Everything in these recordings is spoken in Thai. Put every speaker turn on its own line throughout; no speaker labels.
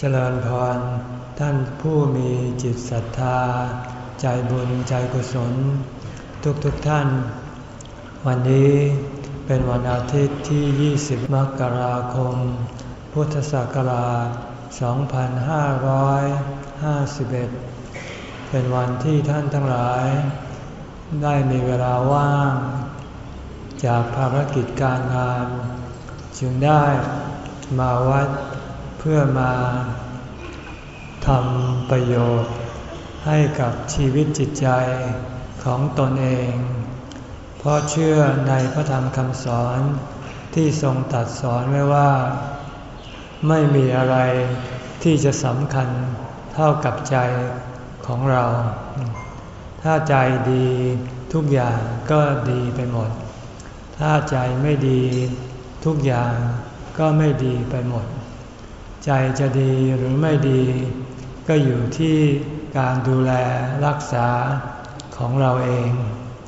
เจริญพร ท่านผู้มีจิตศรัทธา ใจบุญใจกุศล ทุกทุกท่าน วันนี้เป็นวันอาทิตย์ที่ 20 มกราคม พุทธศักราช 2551 เป็นวันที่ท่านทั้งหลาย ได้มีเวลาว่าง จากภารกิจการงาน จึงได้มาวัด พื่อมาทำประโยชน์ ให้กับชีวิตจิตใจของตนเอง เพราะเชื่อในพระธรรมคำสอนที่ทรงตัดสอนไว้ว่า ไม่มีอะไรที่จะสำคัญเท่ากับใจของเรา ถ้าใจดีทุกอย่างก็ดีไปหมด ถ้าใจไม่ดีทุกอย่างก็ไม่ดีไปหมด ใจจะดีหรือไม่ดี ก็อยู่ที่การดูแลรักษาของเราเอง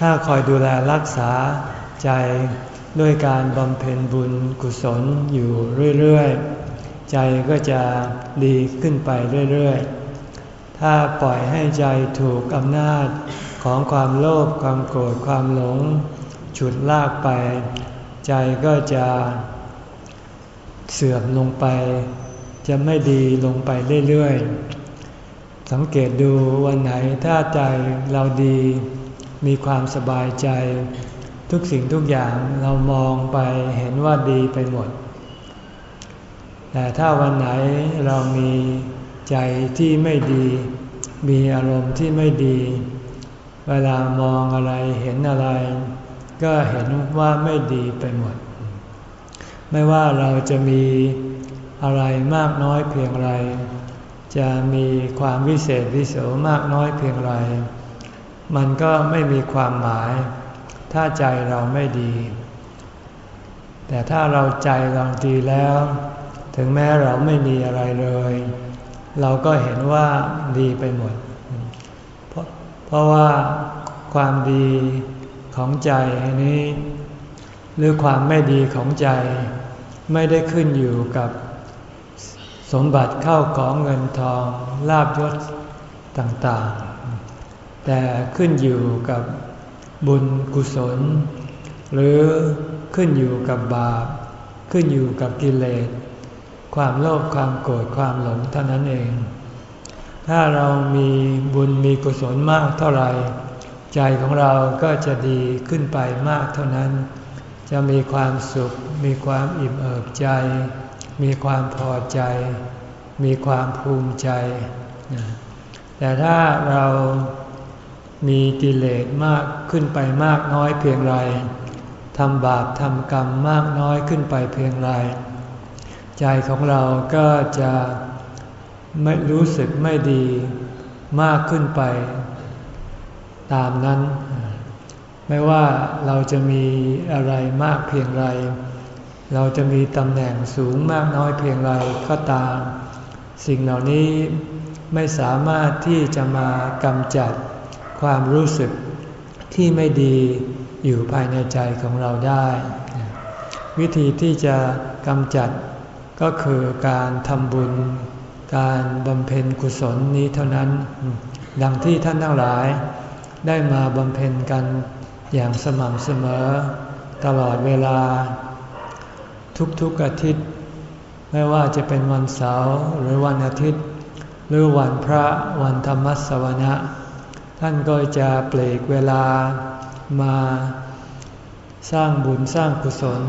ถ้าคอยดูแลรักษาใจด้วยการบำเพ็ญบุญกุศลอยู่เรื่อยๆ ใจก็จะดีขึ้นไปเรื่อยๆ ถ้าปล่อยให้ใจถูกอำนาจของความโลภความโกรธความหลง ฉุดลากไป ใจก็จะเสื่อมลงไป จะไม่ดีลงไปเรื่อยๆ สังเกตดูวันไหนถ้าใจเราดีมีความสบายใจ ทุกสิ่งทุกอย่างเรามองไปเห็นว่าดีไปหมด แต่ถ้าวันไหนเรามีใจที่ไม่ดี มีอารมณ์ที่ไม่ดี เวลามองอะไรเห็นอะไร ก็เห็นว่าไม่ดีไปหมด ไม่ว่าเราจะมี อะไรมากน้อยเพียงไร จะมีความวิเศษวิโสมากน้อยเพียงไร มันก็ไม่มีความหมาย ถ้าใจเราไม่ดี แต่ถ้าเราใจเราดีแล้ว ถึงแม้เราไม่มีอะไรเลย เราก็เห็นว่าดีไปหมด เพราะเพราะว่าความดีของใจนี้ หรือความไม่ดีของใจไม่ได้ขึ้นอยู่กับ สมบัติเข้าของเงินทองลาบยศต่างๆ แต่ขึ้นอยู่กับบุญกุศล หรือขึ้นอยู่กับบาป ขึ้นอยู่กับกิเลส ความโลภความโกรธความหลงเท่านั้นเอง ถ้าเรามีบุญมีกุศลมากเท่าไหร่ใจของเราก็จะดีขึ้นไปมากเท่านั้น จะมีความสุข มีความอิ่มเอิบใจ มีความพอใจ มีความภูมิใจ แต่ถ้าเรามีกิเลสมากขึ้นไปมากน้อยเพียงไรทำบาปทำกรรมมากน้อยขึ้นไปเพียงไรใจของเราก็จะไม่รู้สึกไม่ดีมากขึ้นไป ตามนั้น ไม่ว่าเราจะมีอะไรมากเพียงไร เราจะมีตำแหน่งสูงมากน้อยเพียงไรก็ตาม สิ่งเหล่านี้ไม่สามารถที่จะมากำจัดความรู้สึกที่ไม่ดีอยู่ภายในใจของเราได้ วิธีที่จะกำจัดก็คือการทำบุญ การบำเพ็ญกุศลนี้เท่านั้น ดังที่ท่านทั้งหลาย ได้มาบำเพ็ญกันอย่างสม่ำเสมอ ตลอดเวลา ทุกๆอาทิตย์ ไม่ว่าจะเป็นวันเสาร์หรือวันอาทิตย์ หรือวันพระวันธรรมสวนะ ท่านก็จะเปลกเวลามาสร้างบุญสร้างกุศล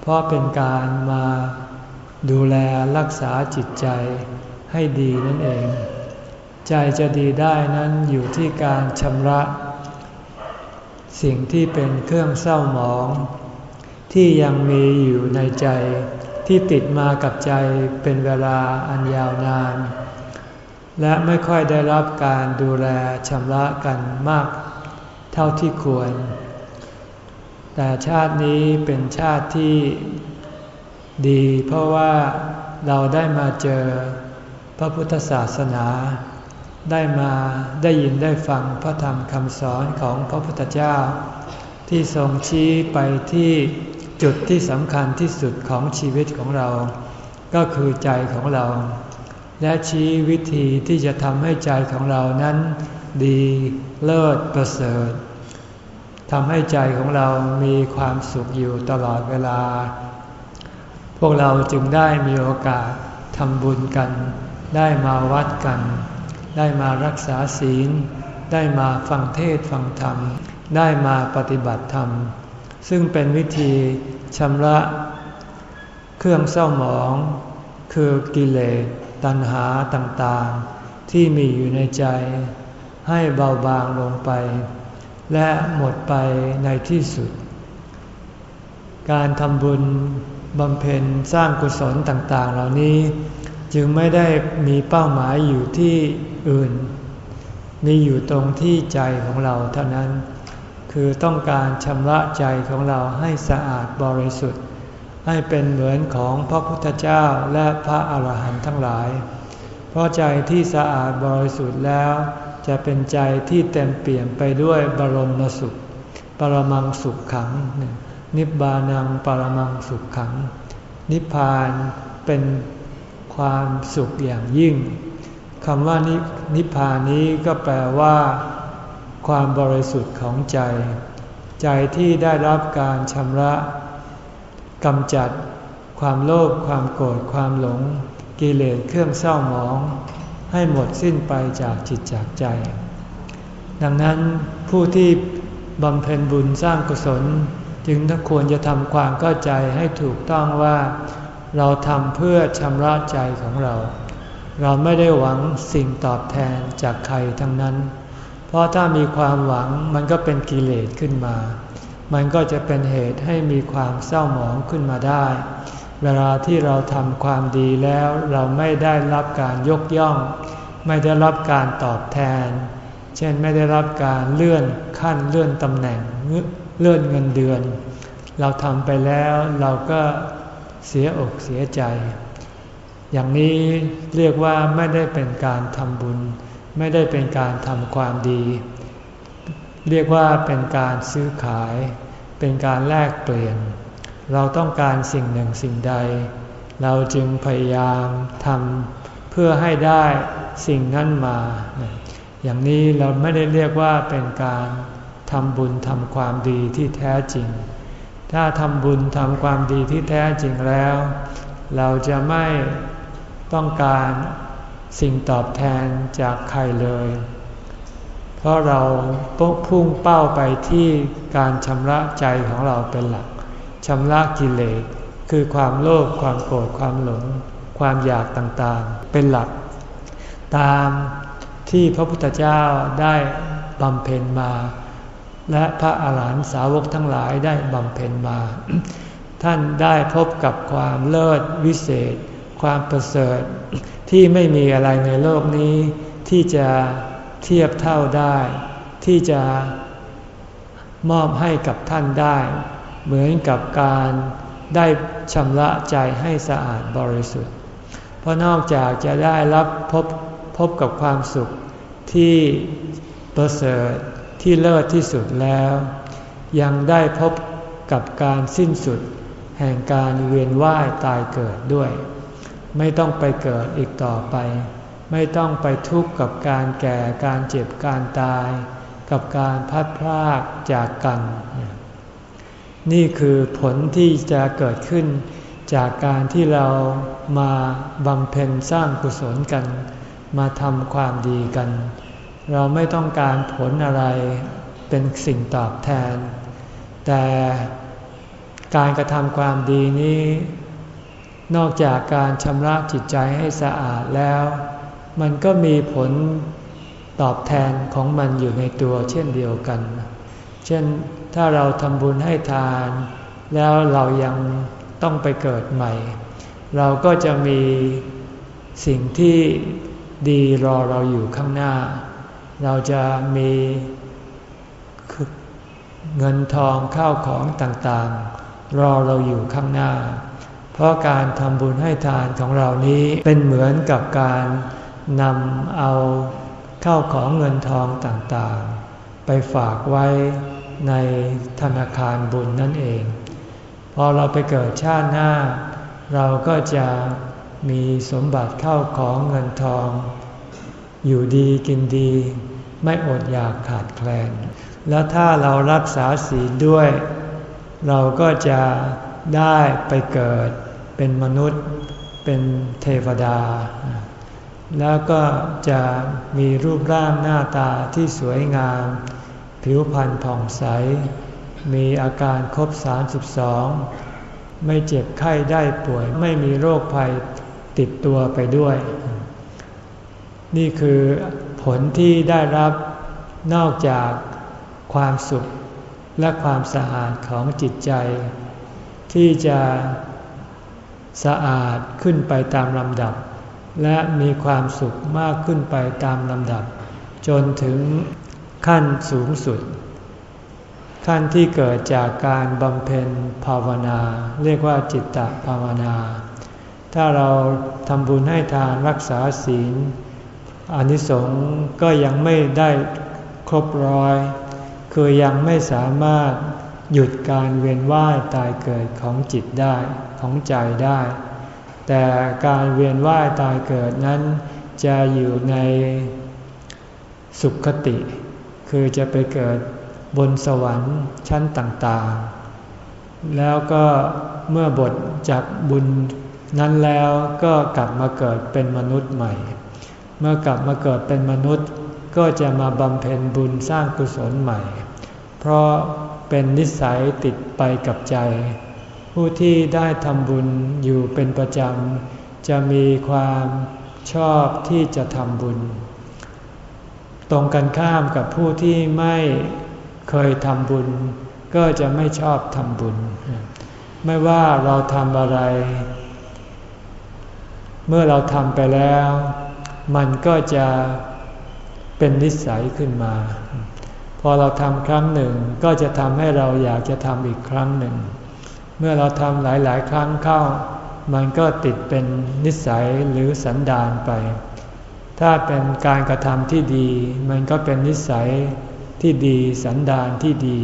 เพราะเป็นการมาดูแลรักษาจิตใจให้ดีนั่นเอง ใจจะดีได้นั้นอยู่ที่การชำระ สิ่งที่เป็นเครื่องเศร้าหมอง ที่ยังมีอยู่ในใจ ที่ติดมากับใจเป็นเวลาอันยาวนาน และไม่ค่อยได้รับการดูแลชำระกันมาก เท่าที่ควร แต่ชาตินี้เป็นชาติที่ดี เพราะว่าเราได้มาเจอพระพุทธศาสนา ได้มาได้ยินได้ฟังพระธรรมคำสอนของพระพุทธเจ้า ที่ทรงชี้ไปที่ จุดที่สำคัญที่สุดของชีวิตของเรา ก็คือใจของเรา และชี้วิธีที่จะทำให้ใจของเรานั้น ดีเลิศประเสริฐทำให้ใจของเรามีความสุขอยู่ตลอดเวลา พวกเราจึงได้มีโอกาสทำบุญกัน ได้มาวัดกัน ได้มารักษาศีล ได้มาฟังเทศฟังธรรม ได้มาปฏิบัติธรรม ซึ่งเป็นวิธีชำระเครื่องเศร้าหมอง คือกิเลสตัณหาต่างๆ ที่มีอยู่ในใจ ให้เบาบางลงไป และหมดไปในที่สุด การทำบุญบำเพ็ญสร้างกุศลต่างๆ เหล่านี้ จึงไม่ได้มีเป้าหมายอยู่ที่อื่น มีอยู่ตรงที่ใจของเราเท่านั้น คือต้องการชำระใจของเราให้สะอาดบริสุทธิ์ ให้เป็นเหมือนของพระพุทธเจ้าและพระอาหารหันต์ทั้งหลาย เพราะใจที่สะอาดบริสุทธิ์แล้ว จะเป็นใจที่เต็มเปี่ยมไปด้วยบรมสุข ปรมังสุขขัง นิบานังปรมังสุขขัง นิพพานเป็นความสุขอย่างยิ่งคำว่านินิพพานนี้ก็แปลว่า ความบริสุทธิ์ของใจ ใจที่ได้รับการชำระกำจัด ความโลภความโกรธความหลง กิเลสเครื่องเศร้าหมอง ให้หมดสิ้นไปจากจิตจากใจ ดังนั้นผู้ที่บำเพ็ญบุญสร้างกุศล จึงควรจะทำความเข้าใจให้ถูกต้องว่า เราทำเพื่อชำระใจของเรา เราไม่ได้หวังสิ่งตอบแทนจากใครทั้งนั้น เพราะถ้ามีความหวังมันก็เป็นกิเลสขึ้นมา มันก็จะเป็นเหตุให้มีความเศร้าหมองขึ้นมาได้ เวลาที่เราทำความดีแล้วเราไม่ได้รับการยกย่อง ไม่ได้รับการตอบแทน เช่นไม่ได้รับการเลื่อนขั้นเลื่อนตำแหน่งเลื่อนเงินเดือน เราทำไปแล้วเราก็เสียอกเสียใจ อย่างนี้เรียกว่าไม่ได้เป็นการทำบุญ ไม่ได้เป็นการทำความดี เรียกว่าเป็นการซื้อขาย เป็นการแลกเปลี่ยน เราต้องการสิ่งหนึ่งสิ่งใด เราจึงพยายามทำเพื่อให้ได้สิ่งนั้นมา อย่างนี้เราไม่ได้เรียกว่าเป็นการทำบุญทำความดีที่แท้จริง ถ้าทำบุญทำความดีที่แท้จริงแล้ว เราจะไม่ต้องการ สิ่งตอบแทนจากใครเลย เพราะเราพุ่งเป้าไปที่การชำระใจของเราเป็นหลักชำระกิเลสคือความโลภความโกรธความหลง ความอยากต่างๆ เป็นหลัก ตามที่พระพุทธเจ้าได้บำเพ็ญมา และพระอาหารหันตสาวกทั้งหลายได้บำเพ็ญมา ท่านได้พบกับความเลิศวิเศษ ความประเสริฐที่ไม่มีอะไรในโลกนี้ ที่จะเทียบเท่าได้ ที่จะมอบให้กับท่านได้ เหมือนกับการได้ชำระใจให้สะอาดบริสุทธิ์ เพราะนอกจากจะได้รับพบพบกับความสุขที่ประเสริฐที่เลิศที่สุดแล้ว ยังได้พบกับการสิ้นสุด แห่งการเวียนว่ายตายเกิดด้วย ไม่ต้องไปเกิดอีกต่อไป ไม่ต้องไปทุกข์กับการแก่การเจ็บการตาย กับการพัดพรากจากกัน นี่คือผลที่จะเกิดขึ้นจากการที่เรามาบำเพ็ญสร้างกุศลกัน มาทำความดีกัน เราไม่ต้องการผลอะไรเป็นสิ่งตอบแทน แต่การกระทำความดีนี้ นอกจากการชำระจิตใจให้สะอาดแล้ว มันก็มีผลตอบแทนของมันอยู่ในตัวเช่นเดียวกัน เช่นถ้าเราทำบุญให้ทาน แล้วเรายังต้องไปเกิดใหม่ เราก็จะมีสิ่งที่ดีรอเราอยู่ข้างหน้า เราจะมีเงินทองข้าวของต่างๆ รอเราอยู่ข้างหน้า เพราะการทำบุญให้ทานของเรานี้เป็นเหมือนกับการนำเอาเข้าของเงินทองต่างๆ ไปฝากไว้ในธนาคารบุญนั่นเอง พอเราไปเกิดชาติหน้า เราก็จะมีสมบัติเข้าของเงินทอง อยู่ดีกินดี ไม่อดอยากขาดแคลน แล้วถ้าเรารักษาศีลด้วย เราก็จะได้ไปเกิด เป็นมนุษย์ เป็นเทวดา แล้วก็จะมีรูปร่างหน้าตาที่สวยงาม ผิวพรรณผ่องใส มีอาการครบ 32 ไม่เจ็บไข้ได้ป่วย ไม่มีโรคภัยติดตัวไปด้วย นี่คือผลที่ได้รับนอกจากความสุขและความสะอาดของจิตใจ ที่จะ สะอาดขึ้นไปตามลำดับ และมีความสุขมากขึ้นไปตามลำดับ จนถึงขั้นสูงสุด ขั้นที่เกิดจากการบำเพ็ญภาวนา เรียกว่าจิตตภาวนา ถ้าเราทำบุญให้ทานรักษาศีลอานิสงส์ก็ยังไม่ได้ครบร้อย คือยังไม่สามารถ หยุดการเวียนว่ายตายเกิดของจิตได้ของใจได้ แต่การเวียนว่ายตายเกิดนั้น จะอยู่ในสุขติ คือจะไปเกิดบนสวรรค์ชั้นต่างๆ แล้วก็เมื่อบทจากบุญนั้นแล้วก็กลับมาเกิดเป็นมนุษย์ใหม่ เมื่อกลับมาเกิดเป็นมนุษย์ก็จะมาบำเพ็ญบุญสร้างกุศลใหม่ เพราะเป็นนิสัยติดไปกับใจ ผู้ที่ได้ทำบุญอยู่เป็นประจำ จะมีความชอบที่จะทำบุญ ตรงกันข้ามกับผู้ที่ไม่เคยทำบุญ ก็จะไม่ชอบทำบุญ ไม่ว่าเราทำอะไร เมื่อเราทำไปแล้ว มันก็จะเป็นนิสัยขึ้นมา พอเราทำครั้งหนึ่งก็จะทำให้เราอยากจะทำอีกครั้งหนึ่ง เมื่อเราทำหลายๆ ครั้งเข้า มันก็ติดเป็นนิสัยหรือสันดานไป ถ้าเป็นการกระทำที่ดี มันก็เป็นนิสัยที่ดีสันดานที่ดี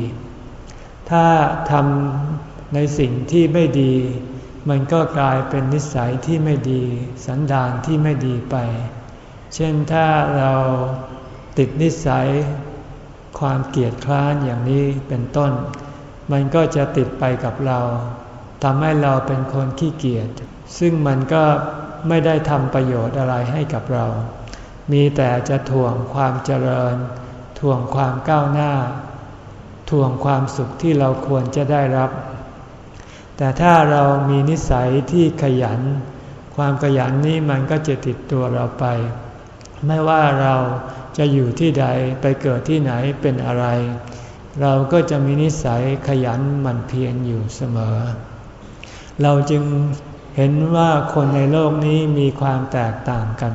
ถ้าทำในสิ่งที่ไม่ดี มันก็กลายเป็นนิสัยที่ไม่ดี สันดานที่ไม่ดีไป เช่นถ้าเราติดนิสัย ความเกลียดคร้านอย่างนี้เป็นต้น มันก็จะติดไปกับเราทำให้เราเป็นคนขี้เกียจซึ่งมันก็ไม่ได้ทำประโยชน์อะไรให้กับเรา มีแต่จะถ่วงความเจริญ ถ่วงความก้าวหน้า ถ่วงความสุขที่เราควรจะได้รับ แต่ถ้าเรามีนิสัยที่ขยัน ความขยันนี้มันก็จะติดตัวเราไป ไม่ว่าเรา จะอยู่ที่ใดไปเกิดที่ไหนเป็นอะไร เราก็จะมีนิสัยขยันหมั่นเพียรอยู่เสมอ เราจึงเห็นว่าคนในโลกนี้มีความแตกต่างกัน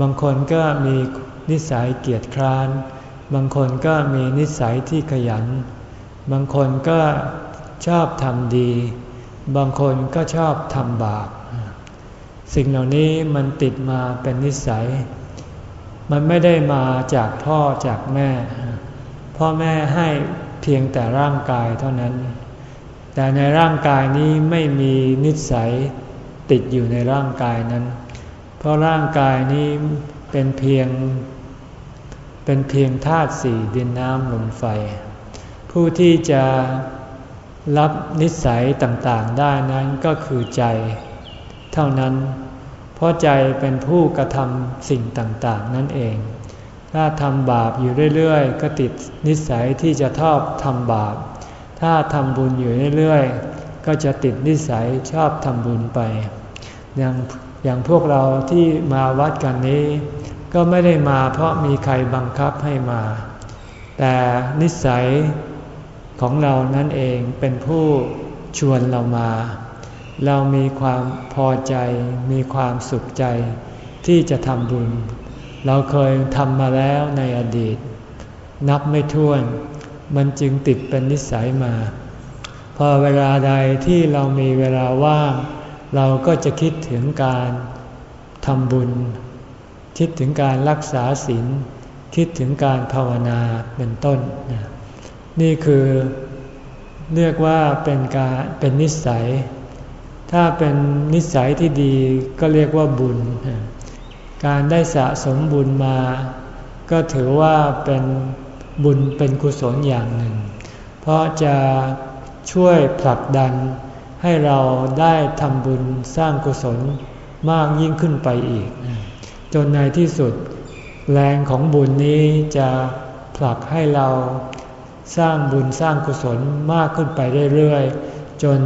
บางคนก็มีนิสัยเกียจคร้าน บางคนก็มีนิสัยที่ขยัน บางคนก็ชอบทำดี บางคนก็ชอบทำบาป สิ่งเหล่านี้มันติดมาเป็นนิสัย มันไม่ได้มาจากพ่อจากแม่ พ่อแม่ให้เพียงแต่ร่างกายเท่านั้น แต่ในร่างกายนี้ไม่มีนิสัยติดอยู่ในร่างกายนั้น เพราะร่างกายนี้เป็นเพียง เป็นเพียงธาตุสี่ดินน้ำลมไฟ ผู้ที่จะรับนิสัยต่างๆได้นั้นก็คือใจ เท่านั้น เพราะใจเป็นผู้กระทำสิ่งต่างๆ นั่นเอง ถ้าทำบาปอยู่เรื่อยๆ ก็ติดนิสัยที่จะชอบทำบาป ถ้าทำบุญอยู่เรื่อยๆ ก็จะติดนิสัยชอบทำบุญไป อย่างอย่างพวกเราที่มาวัดกันนี้ ก็ไม่ได้มาเพราะมีใครบังคับให้มา แต่นิสัยของเรานั่นเองเป็นผู้ชวนเรามา เรามีความพอใจ มีความสุขใจที่จะทำบุญ เราเคยทำมาแล้วในอดีต นับไม่ถ้วน มันจึงติดเป็นนิสัยมา พอเวลาใดที่เรามีเวลาว่าง เราก็จะคิดถึงการทำบุญ คิดถึงการรักษาศีลคิดถึงการภาวนาเป็นต้น นี่คือเรียกว่าเป็นการเป็นนิสัย ถ้าเป็นนิสัยที่ดีก็เรียกว่าบุญ การได้สะสมบุญมา ก็ถือว่าเป็นบุญเป็นกุศลอย่างหนึ่ง เพราะจะช่วยผลักดันให้เราได้ทำบุญสร้างกุศลมากยิ่งขึ้นไปอีก จนในที่สุดแรงของบุญนี้จะผลักให้เราสร้างบุญสร้างกุศลมากขึ้นไปเรื่อยๆ จน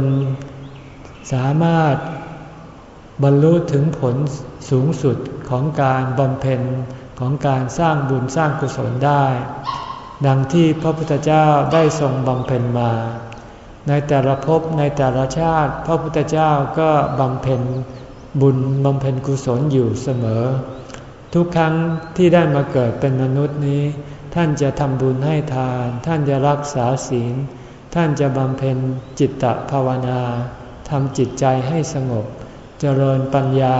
สามารถบรรลุถึงผลสูงสุดของการบำเพ็ญของการสร้างบุญสร้างกุศลได้ ดังที่พระพุทธเจ้าได้ทรงบำเพ็ญมา ในแต่ละภพในแต่ละชาติ พระพุทธเจ้าก็บำเพ็ญบุญบำเพ็ญกุศลอยู่เสมอ ทุกครั้งที่ได้มาเกิดเป็นมนุษย์นี้ ท่านจะทำบุญให้ทาน ท่านจะรักษาศีล ท่านจะบำเพ็ญจิตตภาวนา ทำจิตใจให้สงบ เจริญปัญญา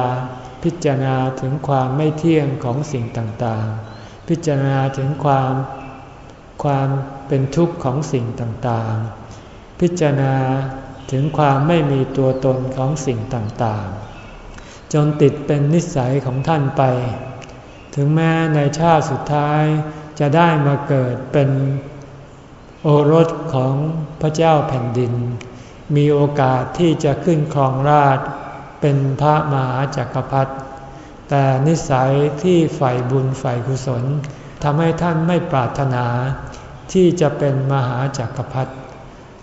พิจารณาถึงความไม่เที่ยงของสิ่งต่างๆ พิจารณาถึงความความเป็นทุกข์ของสิ่งต่างๆ พิจารณาถึงความไม่มีตัวตนของสิ่งต่างๆ จนติดเป็นนิสัยของท่านไป ถึงแม้ในชาติสุดท้ายจะได้มาเกิดเป็นโอรสของพระเจ้าแผ่นดิน มีโอกาสที่จะขึ้นครองราชเป็นพระมหาจักรพรรดิแต่นิสัยที่ใฝ่บุญใฝ่กุศลทำให้ท่านไม่ปรารถนา ที่จะเป็นมหาจักรพรรดิ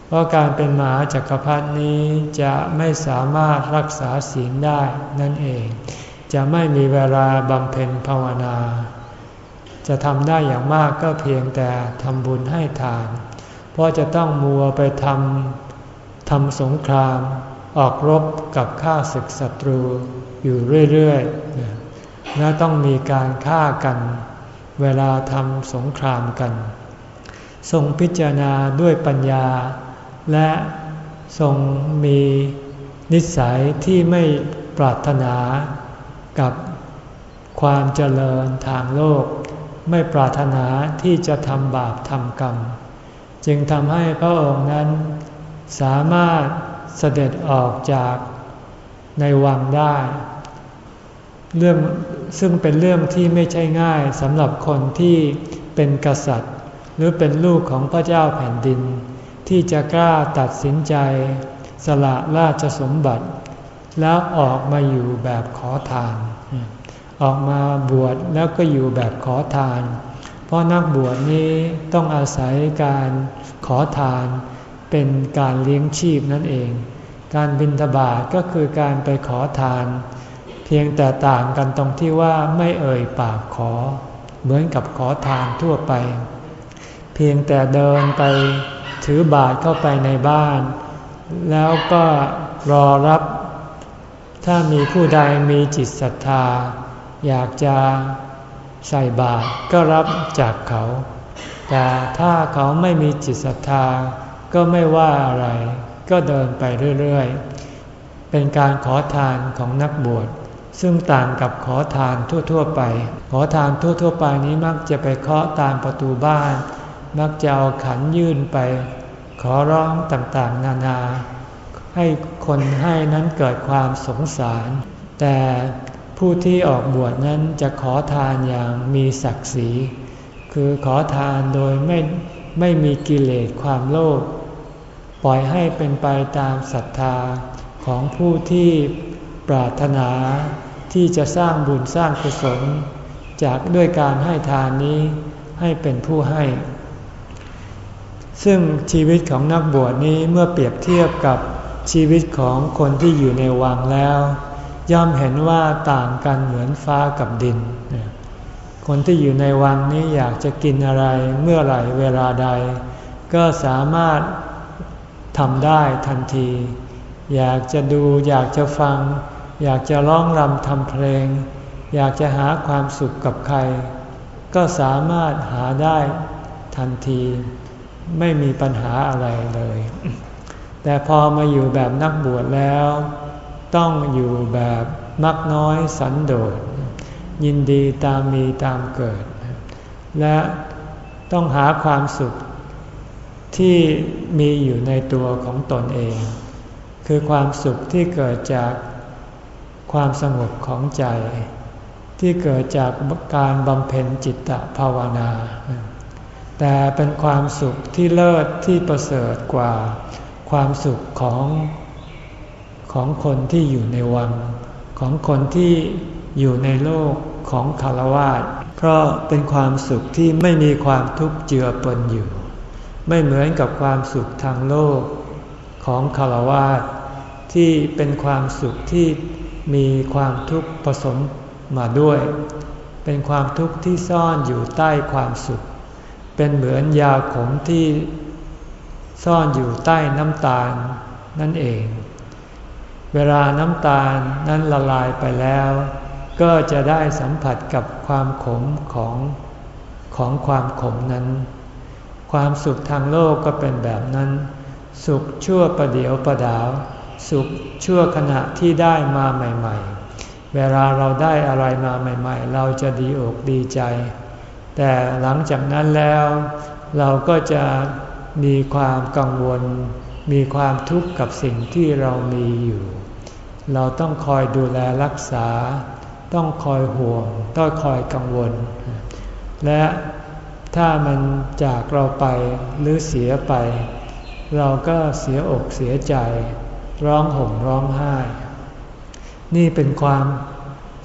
เพราะการเป็นมหาจักรพรรดินี้จะไม่สามารถรักษาศีลได้นั่นเอง จะไม่มีเวลาบำเพ็ญภาวนา จะทำได้อย่างมากก็เพียงแต่ทำบุญให้ทาน เพราะจะต้องมัวไปทำ ทำสงคราม ออกรบกับข้าศึกศัตรูอยู่เรื่อยๆ และต้องมีการฆ่ากัน เวลาทำสงครามกัน ทรงพิจารณาด้วยปัญญา และทรงมีนิสัยที่ไม่ปรารถนากับความเจริญทางโลก ไม่ปรารถนาที่จะทำบาปทำกรรม จึงทำให้พระองค์นั้น สามารถเสด็จออกจากในวังได้ เรื่องซึ่งเป็นเรื่องที่ไม่ใช่ง่ายสำหรับคนที่เป็นกษัตริย์ หรือเป็นลูกของพระเจ้าแผ่นดิน ที่จะกล้าตัดสินใจสละราชสมบัติ แล้วออกมาอยู่แบบขอทาน ออกมาบวชแล้วก็อยู่แบบขอทาน เพราะนักบวชนี้ต้องอาศัยการขอทาน เป็นการเลี้ยงชีพนั่นเอง การบินทบาทก็คือการไปขอทาน เพียงแต่ต่างกันตรงที่ว่าไม่เอ่ยปากขอ เหมือนกับขอทานทั่วไป เพียงแต่เดินไปถือบาทเข้าไปในบ้าน แล้วก็รอรับ ถ้ามีผู้ใดมีจิตศรัทธา อยากจะใส่บาตรก็รับจากเขา แต่ถ้าเขาไม่มีจิตศรัทธา ก็ไม่ว่าอะไร ก็เดินไปเรื่อยๆ เป็นการขอทานของนักบวช ซึ่งต่างกับขอทานทั่วๆไป ขอทานทั่วๆไปนี้มักจะไปเคาะตามประตูบ้าน มักจะเอาขันยื่นไป ขอร้องต่างๆ นานา ให้คนให้นั้นเกิดความสงสาร แต่ผู้ที่ออกบวชนั้นจะขอทานอย่างมีศักดิ์ศรี คือขอทานโดยไม่ ไม่มีกิเลสความโลภปล่อยให้เป็นไปตามศรัทธาของผู้ที่ปรารถนาที่จะสร้างบุญสร้างกุศลจากด้วยการให้ทานนี้ให้เป็นผู้ให้ ซึ่งชีวิตของนักบวชนี้เมื่อเปรียบเทียบกับชีวิตของคนที่อยู่ในวังแล้ว ย่อมเห็นว่าต่างกันเหมือนฟ้ากับดิน คนที่อยู่ในวังนี้อยากจะกินอะไรเมื่อไหร่เวลาใด ก็สามารถทำได้ทันที อยากจะดูอยากจะฟัง อยากจะร้องรำทำเพลง อยากจะหาความสุขกับใคร ก็สามารถหาได้ทันที ไม่มีปัญหาอะไรเลย แต่พอมาอยู่แบบนักบวชแล้ว ต้องอยู่แบบมักน้อยสันโดษ ยินดีตามมีตามเกิด และต้องหาความสุขที่มีอยู่ในตัวของตนเอง คือความสุขที่เกิดจากความสงบของใจ ที่เกิดจากการบำเพ็ญจิตตภาวนา แต่เป็นความสุขที่เลิศที่ประเสริฐกว่าความสุขของของคนที่อยู่ในวัง ของคนที่ อยู่ในโลกของคารวะเพราะเป็นความสุขที่ไม่มีความทุกข์เจือปนอยู่ ไม่เหมือนกับความสุขทางโลกของคารวะที่เป็นความสุขที่มีความทุกข์ผสมมาด้วย เป็นความทุกข์ที่ซ่อนอยู่ใต้ความสุข เป็นเหมือนยาขมที่ซ่อนอยู่ใต้น้ำตาลนั่นเอง เวลาน้ำตาลนั้นละลายไปแล้ว ก็จะได้สัมผัสกับความขมของของความขมนั้น ความสุขทางโลกก็เป็นแบบนั้น สุขชั่วประเดียวประดาว สุขชั่วขณะที่ได้มาใหม่ ๆ เวลาเราได้อะไรมาใหม่ ๆ เราจะดีอกดีใจ แต่หลังจากนั้นแล้ว เราก็จะมีความกังวล มีความทุกข์กับสิ่งที่เรามีอยู่ เราต้องคอยดูแลรักษา ต้องคอยห่วงต้องคอยกังวล และถ้ามันจากเราไปหรือเสียไป เราก็เสียอกเสียใจ ร้องห่มร้องไห้ นี่เป็นความ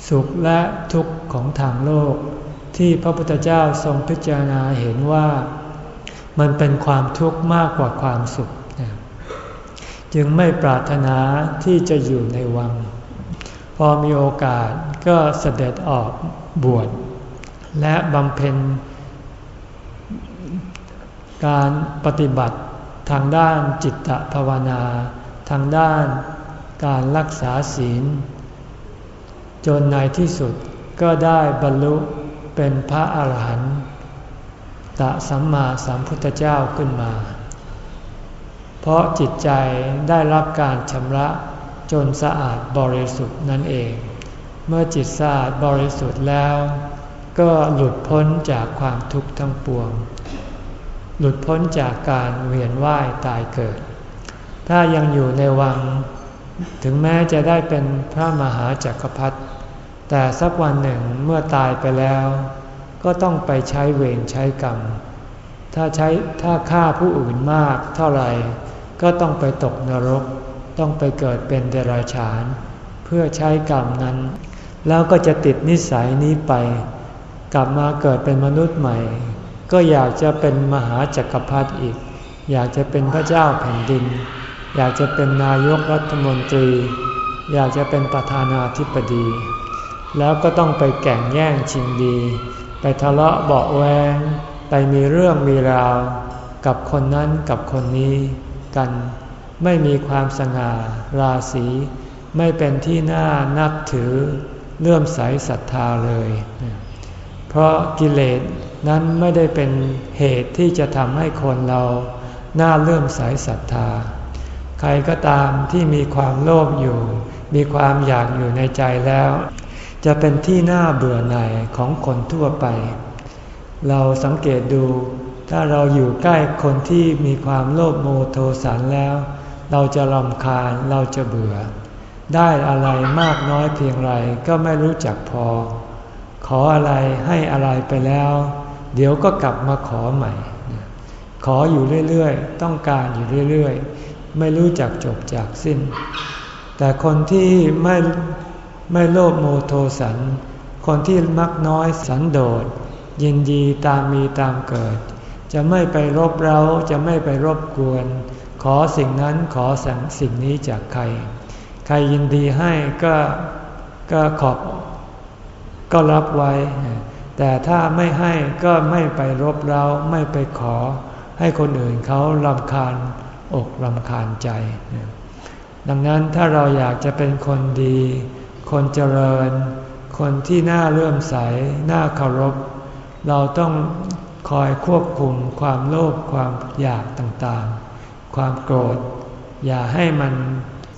สุขและทุกข์ของทางโลก ที่พระพุทธเจ้าทรงพิจารณาเห็นว่า มันเป็นความทุกข์มากกว่าความสุข จึงไม่ปรารถนาที่จะอยู่ในวัง พอมีโอกาสก็เสด็จออกบวชและบำเพ็ญการปฏิบัติทางด้านจิตตภาวนา ทางด้านการรักษาศีล จนในที่สุดก็ได้บรรลุเป็นพระอาหารหันต์ตะสัมมาสัมพุทธเจ้าขึ้นมา เพราะจิตใจได้รับการชำระ จนสะอาดบริสุทธิ์นั่นเอง เมื่อจิตสะอาดบริสุทธิ์แล้ว ก็หลุดพ้นจากความทุกข์ทั้งปวง หลุดพ้นจากการเวียนว่ายตายเกิด ถ้ายังอยู่ในวัง ถึงแม้จะได้เป็นพระมหาจักรพรรดิแต่สักวันหนึ่งเมื่อตายไปแล้ว ก็ต้องไปใช้เวรใช้กรรม ถ้าใช้ถ้าฆ่าผู้อื่นมากเท่าไหร่ ก็ต้องไปตกนรก ต้องไปเกิดเป็นเดรัจฉาน เพื่อใช้กรรมนั้น แล้วก็จะติดนิสัยนี้ไป กลับมาเกิดเป็นมนุษย์ใหม่ ก็อยากจะเป็นมหาจักรพรรดิอีก อยากจะเป็นพระเจ้าแผ่นดิน อยากจะเป็นนายกรัฐมนตรี อยากจะเป็นประธานาธิบดี แล้วก็ต้องไปแข่งแย่งชิงดี ไปทะเลาะเบาแวงไปมีเรื่องมีราว กับคนนั้นกับคนนี้กัน ไม่มีความสง่าราศีไม่เป็นที่น่านับถือเลื่อมใสศรัทธาเลย เพราะกิเลสนั้นไม่ได้เป็นเหตุที่จะทำให้คนเราน่าเลื่อมใสศรัทธา ใครก็ตามที่มีความโลภอยู่ มีความอยากอยู่ในใจแล้ว จะเป็นที่น่าเบื่อหน่ายของคนทั่วไป เราสังเกตดูถ้าเราอยู่ใกล้คนที่มีความโลภโมโทสันแล้ว เราจะรำคาญเราจะเบื่อ ได้อะไรมากน้อยเพียงไรก็ไม่รู้จักพอ ขออะไรให้อะไรไปแล้ว เดี๋ยวก็กลับมาขอใหม่ ขออยู่เรื่อยๆ ต้องการอยู่เรื่อยๆ ไม่รู้จักจบจากสิ้น แต่คนที่ไม่ไม่โลภโมโทสัน คนที่มักน้อยสันโดษยินดีตามมีตามเกิด จะไม่ไปรบเร้าจะไม่ไปรบกวน ขอสิ่งนั้นขอสั่งสิ่งนี้จากใคร ใครยินดีให้ก็ก็ขอบก็รับไว้ แต่ถ้าไม่ให้ก็ไม่ไปรบเร้าไม่ไปขอ ให้คนอื่นเขาลำคาญอกลำคาญใจ ดังนั้นถ้าเราอยากจะเป็นคนดี คนเจริญ คนที่น่าเลื่อมใส น่าเคารพ เราต้องคอยควบคุมความโลภความอยากต่างๆ ความโกรธ อย่าให้มัน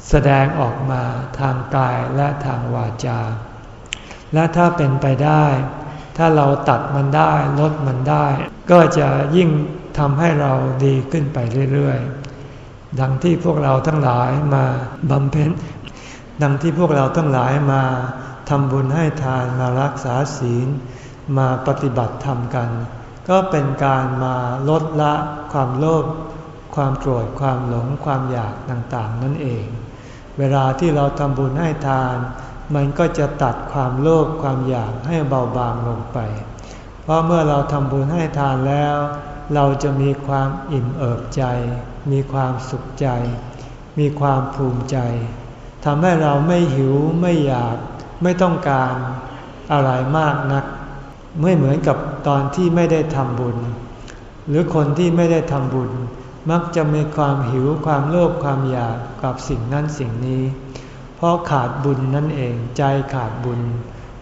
แสดงออกมาทางกายและทางวาจา และถ้าเป็นไปได้ ถ้าเราตัดมันได้ลดมันได้ ก็จะยิ่งทำให้เราดีขึ้นไปเรื่อยๆ ดังที่พวกเราทั้งหลายมาบำเพ็ญ ดังที่พวกเราทั้งหลายมาทำบุญให้ทานมารักษาศีล มาปฏิบัติธรรมกัน ก็เป็นการมาลดละความโลภ ความโกรธความหลงความอยากต่างๆ นั่นเอง เวลาที่เราทำบุญให้ทาน มันก็จะตัดความโลภความอยากให้เบาบางลงไป เพราะเมื่อเราทำบุญให้ทานแล้ว เราจะมีความอิ่มเอิบใจ มีความสุขใจ มีความภูมิใจทำให้เราไม่หิวไม่อยากไม่ต้องการอะไรมากนัก ไม่เหมือนกับตอนที่ไม่ได้ทำบุญ หรือคนที่ไม่ได้ทำบุญ มักจะมีความหิวความโลภความอยากกับสิ่งนั้นสิ่งนี้ เพราะขาดบุญนั่นเองใจขาดบุญ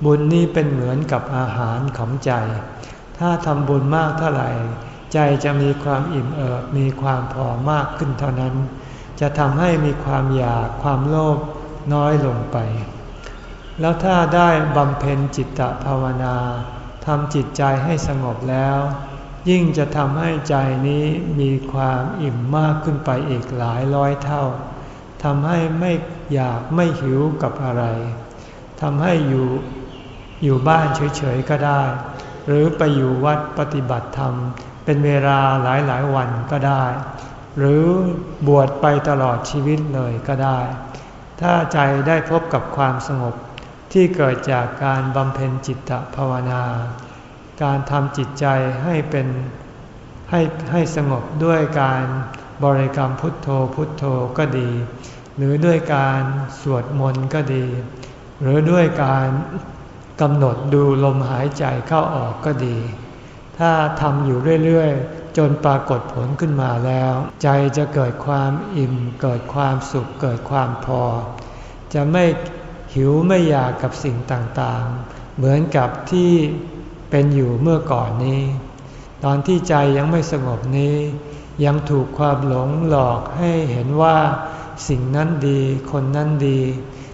บุญนี้เป็นเหมือนกับอาหารของใจ ถ้าทำบุญมากเท่าไหร่ ใจจะมีความอิ่มเอิบมีความพอมากขึ้นเท่านั้น จะทำให้มีความอยากความโลภน้อยลงไป แล้วถ้าได้บำเพ็ญจิตตภาวนาทำจิตใจให้สงบแล้ว ยิ่งจะทำให้ใจนี้มีความอิ่มมากขึ้นไปอีกหลายร้อยเท่าทำให้ไม่อยากไม่หิวกับอะไรทำให้อยู่อยู่บ้านเฉยๆก็ได้ หรือไปอยู่วัดปฏิบัติธรรม เป็นเวลาหลายหลายวันก็ได้ หรือบวชไปตลอดชีวิตเลยก็ได้ ถ้าใจได้พบกับความสงบที่เกิดจากการบำเพ็ญจิตตภาวนา การทำจิตใจให้เป็นให้ให้สงบด้วยการบริกรรมพุทโธพุทโธก็ดี หรือด้วยการสวดมนต์ก็ดี หรือด้วยการกำหนดดูลมหายใจเข้าออกก็ดี ถ้าทำอยู่เรื่อยๆ จนปรากฏผลขึ้นมาแล้ว ใจจะเกิดความอิ่ม เกิดความสุขเกิดความพอ จะไม่หิวไม่อยากกับสิ่งต่างๆ เหมือนกับที่ เป็นอยู่เมื่อก่อนนี้ ตอนที่ใจยังไม่สงบนี้ ยังถูกความหลงหลอกให้เห็นว่า สิ่งนั้นดีคนนั้นดี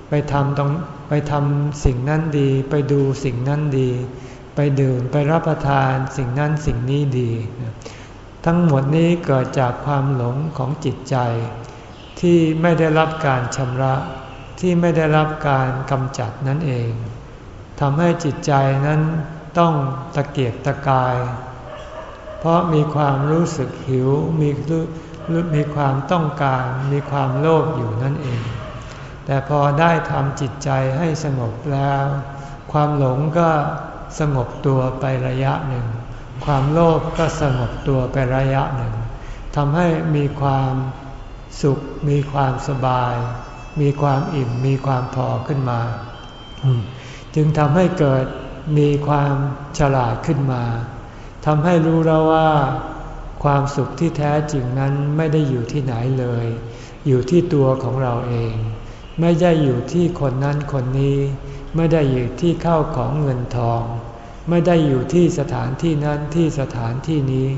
ไปทำตรงไปทำสิ่งนั้นดี ไปดูสิ่งนั้นดี ไปดื่มไปรับประทานสิ่งนั้นสิ่งนี้ดี ทั้งหมดนี้เกิดจากความหลงของจิตใจ ที่ไม่ได้รับการชำระที่ไม่ได้รับการกำจัดนั่นเองทำให้จิตใจนั้น ต้องตะเกียกตะกาย เพราะมีความรู้สึกหิว มีมีความต้องการ มีความโลภอยู่นั่นเอง แต่พอได้ทำจิตใจให้สงบแล้ว ความหลงก็สงบตัวไประยะหนึ่ง ความโลภก็สงบตัวไประยะหนึ่งทำให้มีความสุข มีความสบาย มีความอิ่ม มีความพอขึ้นมา จึงทำให้เกิด มีความฉลาดขึ้นมาทำให้รู้แล้วว่าความสุขที่แท้จริงนั้นไม่ได้อยู่ที่ไหนเลย อยู่ที่ตัวของเราเอง ไม่ได้อยู่ที่คนนั้นคนนี้ ไม่ได้อยู่ที่เข้าของเงินทอง ไม่ได้อยู่ที่สถานที่นั้นที่สถานที่นี้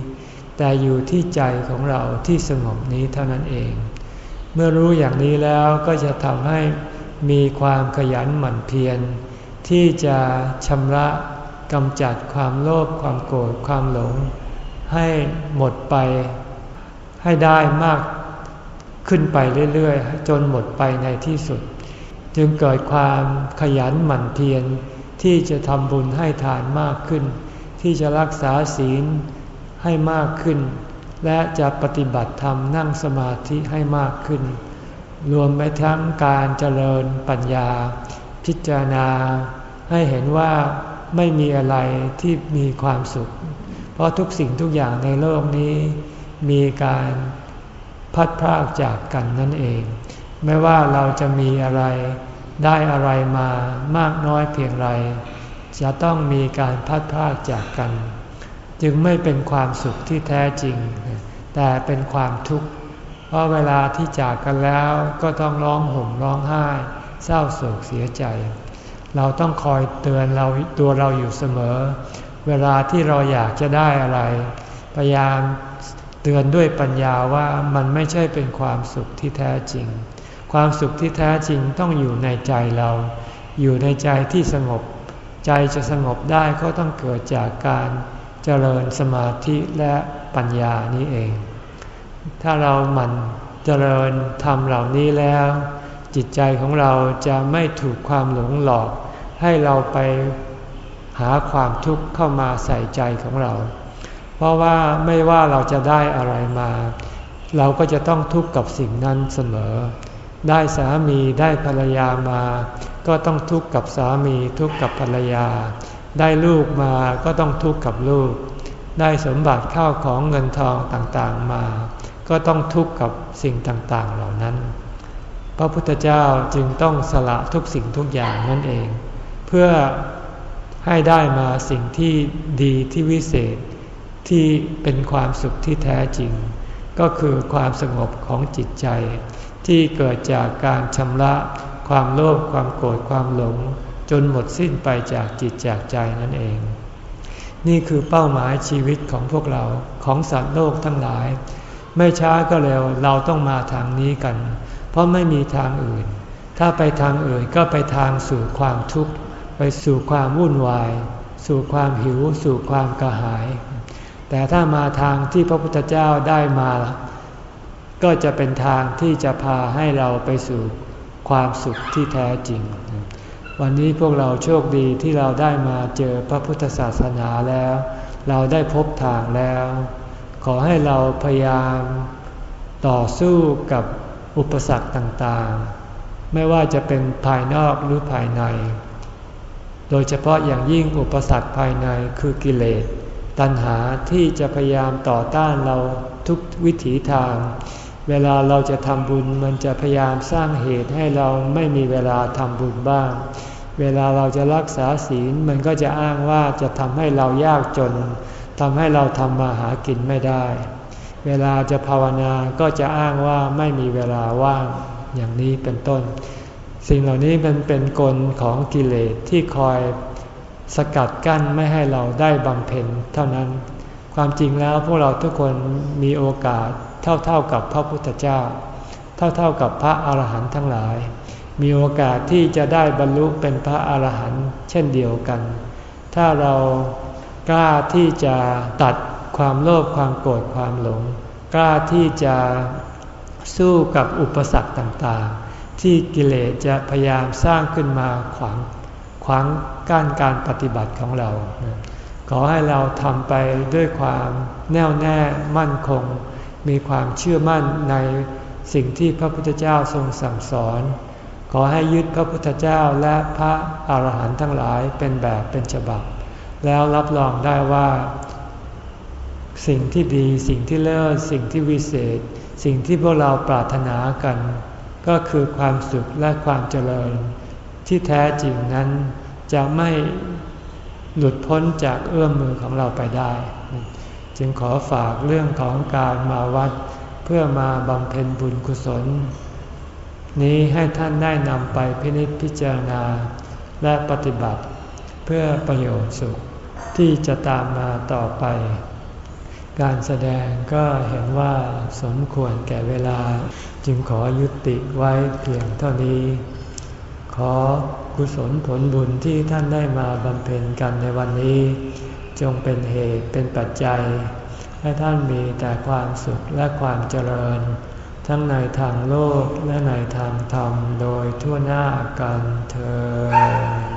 แต่อยู่ที่ใจของเราที่สงบนี้เท่านั้นเอง เมื่อรู้อย่างนี้แล้วก็จะทำให้มีความขยันหมั่นเพียร ที่จะชำระกำจัดความโลภความโกรธความหลง ให้หมดไป ให้ได้มากขึ้นไปเรื่อยๆ จนหมดไปในที่สุด จึงเกิดความขยันหมั่นเพียรที่จะทำบุญให้ทานมากขึ้น ที่จะรักษาศีลให้มากขึ้น และจะปฏิบัติธรรมนั่งสมาธิให้มากขึ้น รวมไปทั้งการเจริญปัญญา พิจารณา ให้เห็นว่าไม่มีอะไรที่มีความสุข เพราะทุกสิ่งทุกอย่างในโลกนี้ มีการพัดพรากจากกันนั่นเอง ไม่ว่าเราจะมีอะไรได้อะไรมามากน้อยเพียงไรจะต้องมีการพัดพรากจากกัน จึงไม่เป็นความสุขที่แท้จริง แต่เป็นความทุกข์เพราะเวลาที่จากกันแล้วก็ต้องร้องห่มร้องไห้ เศร้าโศกเสียใจ เราต้องคอยเตือนเราตัวเราอยู่เสมอ เวลาที่เราอยากจะได้อะไร พยายามเตือนด้วยปัญญาว่ามันไม่ใช่เป็นความสุขที่แท้จริง ความสุขที่แท้จริงต้องอยู่ในใจเรา อยู่ในใจที่สงบ ใจจะสงบได้ก็ต้องเกิดจากการเจริญสมาธิและปัญญานี้เอง ถ้าเราหมั่นเจริญธรรมเหล่านี้แล้ว จิตใจของเราจะไม่ถูกความหลงหลอก ให้เราไปหาความทุกข์เข้ามาใส่ใจของเรา เพราะว่าไม่ว่าเราจะได้อะไรมา เราก็จะต้องทุกข์กับสิ่งนั้นเสมอ ได้สามีได้ภรรยามา ก็ต้องทุกข์กับสามีทุกข์กับภรรยา ได้ลูกมาก็ต้องทุกข์กับลูก ได้สมบัติข้าวของเงินทองต่างๆมา ก็ต้องทุกข์กับสิ่งต่างๆเหล่านั้น พระพุทธเจ้าจึงต้องสละทุกสิ่งทุกอย่างนั่นเอง เพื่อให้ได้มาสิ่งที่ดีที่วิเศษที่เป็นความสุขที่แท้จริง ก็คือความสงบของจิตใจ ที่เกิดจากการชำระความโลภความโกรธความหลง จนหมดสิ้นไปจากจิตจากใจนั่นเอง นี่คือเป้าหมายชีวิตของพวกเราของสัตว์โลกทั้งหลาย ไม่ช้าก็เร็วเราต้องมาทางนี้กัน เพราะไม่มีทางอื่น ถ้าไปทางอื่นก็ไปทางสู่ความทุกข์ ไปสู่ความวุ่นวาย สู่ความหิว สู่ความกระหาย แต่ถ้ามาทางที่พระพุทธเจ้าได้มาก็จะเป็นทางที่จะพาให้เราไปสู่ความสุขที่แท้จริง วันนี้พวกเราโชคดีที่เราได้มาเจอพระพุทธศาสนาแล้ว เราได้พบทางแล้ว ขอให้เราพยายามต่อสู้กับอุปสรรคต่างๆ ไม่ว่าจะเป็นภายนอกหรือภายใน โดยเฉพาะอย่างยิ่งอุปสรรคภายในคือกิเลส ตัณหาที่จะพยายามต่อต้านเราทุกวิถีทาง เวลาเราจะทำบุญมันจะพยายามสร้างเหตุให้เราไม่มีเวลาทำบุญบ้าง เวลาเราจะรักษาศีลมันก็จะอ้างว่าจะทำให้เรายากจนทำให้เราทำมาหากินไม่ได้ เวลาจะภาวนาก็จะอ้างว่าไม่มีเวลาว่างอย่างนี้เป็นต้น สิ่งเหล่านี้มันเป็นกลของกิเลสที่คอยสกัดกั้นไม่ให้เราได้บำเพ็ญเท่านั้น ความจริงแล้วพวกเราทุกคนมีโอกาสเท่าๆกับพระพุทธเจ้า เท่าๆกับพระอาหารหันต์ทั้งหลาย มีโอกาสที่จะได้บรรลุเป็นพระอาหารหันต์เช่นเดียวกัน ถ้าเรากล้าที่จะตัดความโลภความโกรธความหลง กล้าที่จะสู้กับอุปสรรคต่างๆ ที่กิเลสจะพยายามสร้างขึ้นมาขวางขวางกั้นการปฏิบัติของเรา ขอให้เราทำไปด้วยความแน่วแน่มั่นคง มีความเชื่อมั่นในสิ่งที่พระพุทธเจ้าทรงสั่งสอน ขอให้ยึดพระพุทธเจ้าและพระอาหารหันต์ทั้งหลายเป็นแบบเป็นฉบับ แล้วรับรองได้ว่า สิ่งที่ดีสิ่งที่เลิศสิ่งที่วิเศษ สิ่งที่พวกเราปรารถนากัน ก็คือความสุขและความเจริญ ที่แท้จริงนั้นจะไม่หลุดพ้นจากเอื้อมมือของเราไปได้ จึงขอฝากเรื่องของการมาวัดเพื่อมาบำเพ็ญบุญกุศล นี้ให้ท่านได้นำไปพินิจพิจารณาและปฏิบัติ เพื่อประโยชน์สุขที่จะตามมาต่อไป การแสดงก็เห็นว่าสมควรแก่เวลา จึงขอยุติไว้เพียงเท่านี้ ขอกุศลผลบุญที่ท่านได้มาบำเพ็ญกันในวันนี้ จงเป็นเหตุเป็นปัจจัย ให้ท่านมีแต่ความสุขและความเจริญ ทั้งในทางโลกและในทางธรรมโดยทั่วหน้ากันเธอ